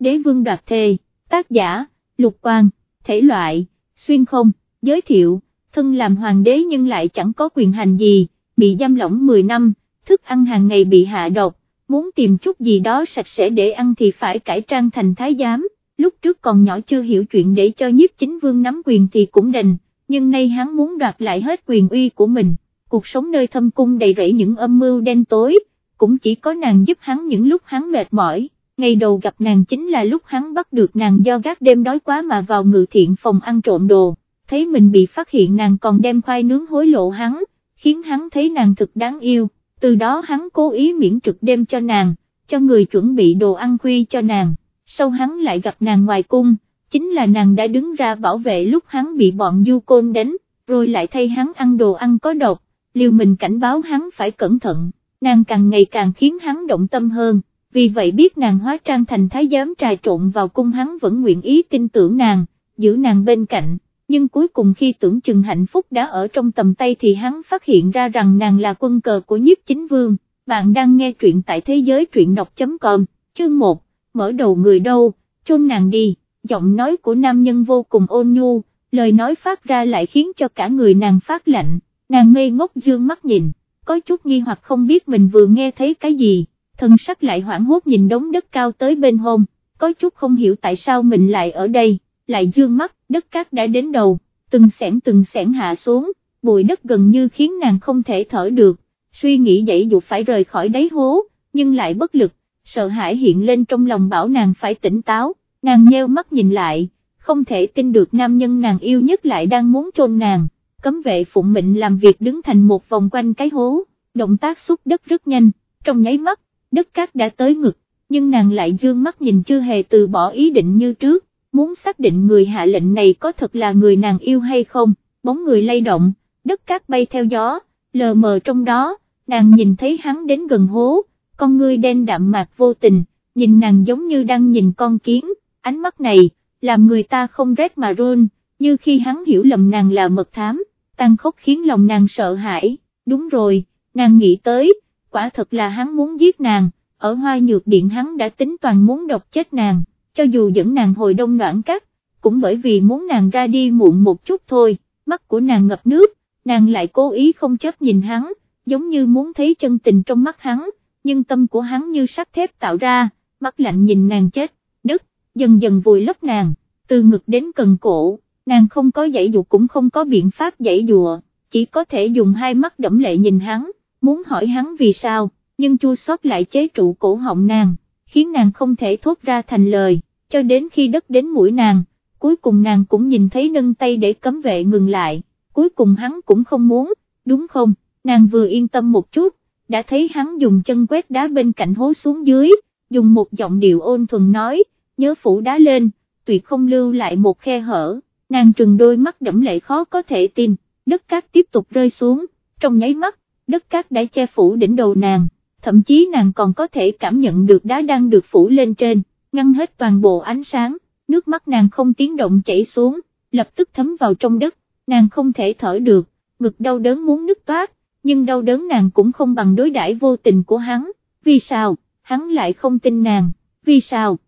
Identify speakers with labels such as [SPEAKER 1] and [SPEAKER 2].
[SPEAKER 1] đế vương đoạt thề, tác giả, lục quan, thể loại, xuyên không, giới thiệu, thân làm hoàng đế nhưng lại chẳng có quyền hành gì, bị giam lỏng 10 năm, thức ăn hàng ngày bị hạ độc, muốn tìm chút gì đó sạch sẽ để ăn thì phải cải trang thành thái giám, lúc trước còn nhỏ chưa hiểu chuyện để cho nhiếp chính vương nắm quyền thì cũng đành, nhưng nay hắn muốn đoạt lại hết quyền uy của mình, cuộc sống nơi thâm cung đầy rẫy những âm mưu đen tối, cũng chỉ có nàng giúp hắn những lúc hắn mệt mỏi, ngày đầu gặp nàng chính là lúc hắn bắt được nàng do gác đêm đói quá mà vào ngự thiện phòng ăn trộm đồ, thấy mình bị phát hiện nàng còn đem khoai nướng hối lộ hắn, khiến hắn thấy nàng thực đáng yêu, từ đó hắn cố ý miễn trực đêm cho nàng, cho người chuẩn bị đồ ăn khuya cho nàng, sau hắn lại gặp nàng ngoài cung, chính là nàng đã đứng ra bảo vệ lúc hắn bị bọn du côn đánh, rồi lại thay hắn ăn đồ ăn có độc, liều mình cảnh báo hắn phải cẩn thận, nàng càng ngày càng khiến hắn động tâm hơn, vì vậy biết nàng hóa trang thành thái giám trà trộn vào cung hắn vẫn nguyện ý tin tưởng nàng, giữ nàng bên cạnh. Nhưng cuối cùng khi tưởng chừng hạnh phúc đã ở trong tầm tay thì hắn phát hiện ra rằng nàng là quân cờ của nhiếp chính vương, bạn đang nghe truyện tại thế giới truyện đọc.com, chương 1, mở đầu người đâu, chôn nàng đi, giọng nói của nam nhân vô cùng ôn nhu, lời nói phát ra lại khiến cho cả người nàng phát lạnh, nàng ngây ngốc dương mắt nhìn, có chút nghi hoặc không biết mình vừa nghe thấy cái gì, thân sắc lại hoảng hốt nhìn đống đất cao tới bên hông, có chút không hiểu tại sao mình lại ở đây lại dương mắt, đất cát đã đến đầu, từng sẻn từng sẻn hạ xuống, bụi đất gần như khiến nàng không thể thở được, suy nghĩ dậy dục phải rời khỏi đáy hố, nhưng lại bất lực, sợ hãi hiện lên trong lòng bảo nàng phải tỉnh táo, nàng nheo mắt nhìn lại, không thể tin được nam nhân nàng yêu nhất lại đang muốn chôn nàng, cấm vệ phụng mệnh làm việc đứng thành một vòng quanh cái hố, động tác xúc đất rất nhanh, trong nháy mắt, đất cát đã tới ngực, nhưng nàng lại dương mắt nhìn chưa hề từ bỏ ý định như trước, muốn xác định người hạ lệnh này có thật là người nàng yêu hay không, bóng người lay động, đất cát bay theo gió, lờ mờ trong đó, nàng nhìn thấy hắn đến gần hố, con ngươi đen đạm mạc vô tình, nhìn nàng giống như đang nhìn con kiến, ánh mắt này, làm người ta không rét mà run, như khi hắn hiểu lầm nàng là mật thám, tăng khốc khiến lòng nàng sợ hãi, đúng rồi, nàng nghĩ tới, quả thật là hắn muốn giết nàng, ở hoa nhược điện hắn đã tính toàn muốn độc chết nàng cho dù dẫn nàng hồi đông noãn cắt, cũng bởi vì muốn nàng ra đi muộn một chút thôi, mắt của nàng ngập nước, nàng lại cố ý không chấp nhìn hắn, giống như muốn thấy chân tình trong mắt hắn, nhưng tâm của hắn như sắt thép tạo ra, mắt lạnh nhìn nàng chết, đứt, dần dần vùi lấp nàng, từ ngực đến cần cổ, nàng không có dãy dụ cũng không có biện pháp dãy dùa, chỉ có thể dùng hai mắt đẫm lệ nhìn hắn, muốn hỏi hắn vì sao, nhưng chua xót lại chế trụ cổ họng nàng, khiến nàng không thể thốt ra thành lời, cho đến khi đất đến mũi nàng, cuối cùng nàng cũng nhìn thấy nâng tay để cấm vệ ngừng lại, cuối cùng hắn cũng không muốn, đúng không, nàng vừa yên tâm một chút, đã thấy hắn dùng chân quét đá bên cạnh hố xuống dưới, dùng một giọng điệu ôn thuần nói, nhớ phủ đá lên, tuyệt không lưu lại một khe hở, nàng trừng đôi mắt đẫm lệ khó có thể tin, đất cát tiếp tục rơi xuống, trong nháy mắt, đất cát đã che phủ đỉnh đầu nàng thậm chí nàng còn có thể cảm nhận được đá đang được phủ lên trên, ngăn hết toàn bộ ánh sáng, nước mắt nàng không tiếng động chảy xuống, lập tức thấm vào trong đất, nàng không thể thở được, ngực đau đớn muốn nứt toát, nhưng đau đớn nàng cũng không bằng đối đãi vô tình của hắn, vì sao, hắn lại không tin nàng, vì sao,